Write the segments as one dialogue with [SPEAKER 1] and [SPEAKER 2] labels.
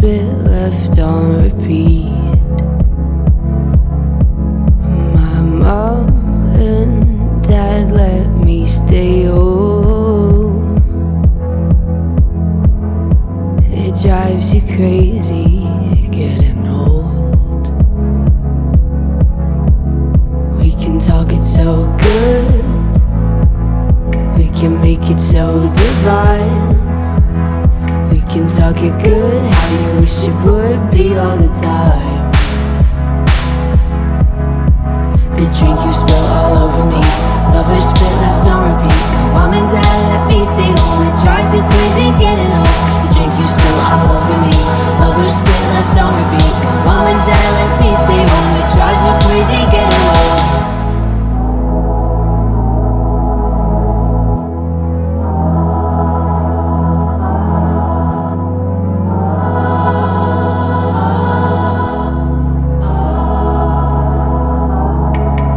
[SPEAKER 1] bit left on repeat. My mom and dad let me stay home. It drives you crazy getting old. We can talk it so good, we can make it so divine talk it good, how you wish it would be all the time. The drink you spill all over me, lovers spit left on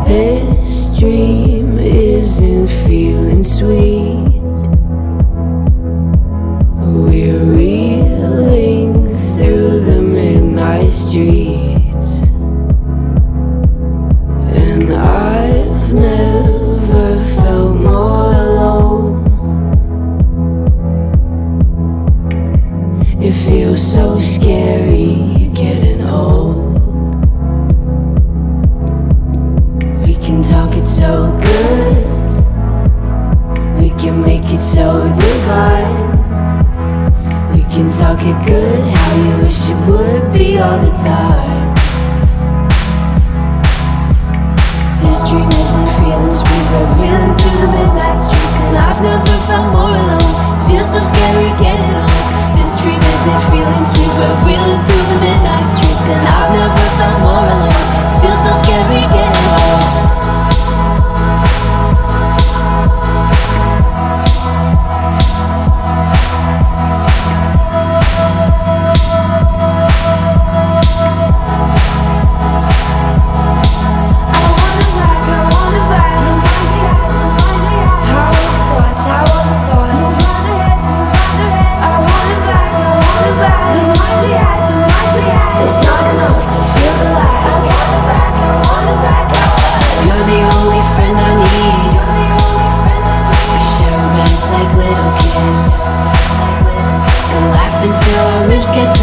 [SPEAKER 1] This dream isn't feeling sweet. We're reeling through the midnight streets. And I've never felt more alone. It feels so scary getting old. talk it so good. We can make it so divine. We can talk it good, how you wish it would be all the time. This dream isn't feeling. just gets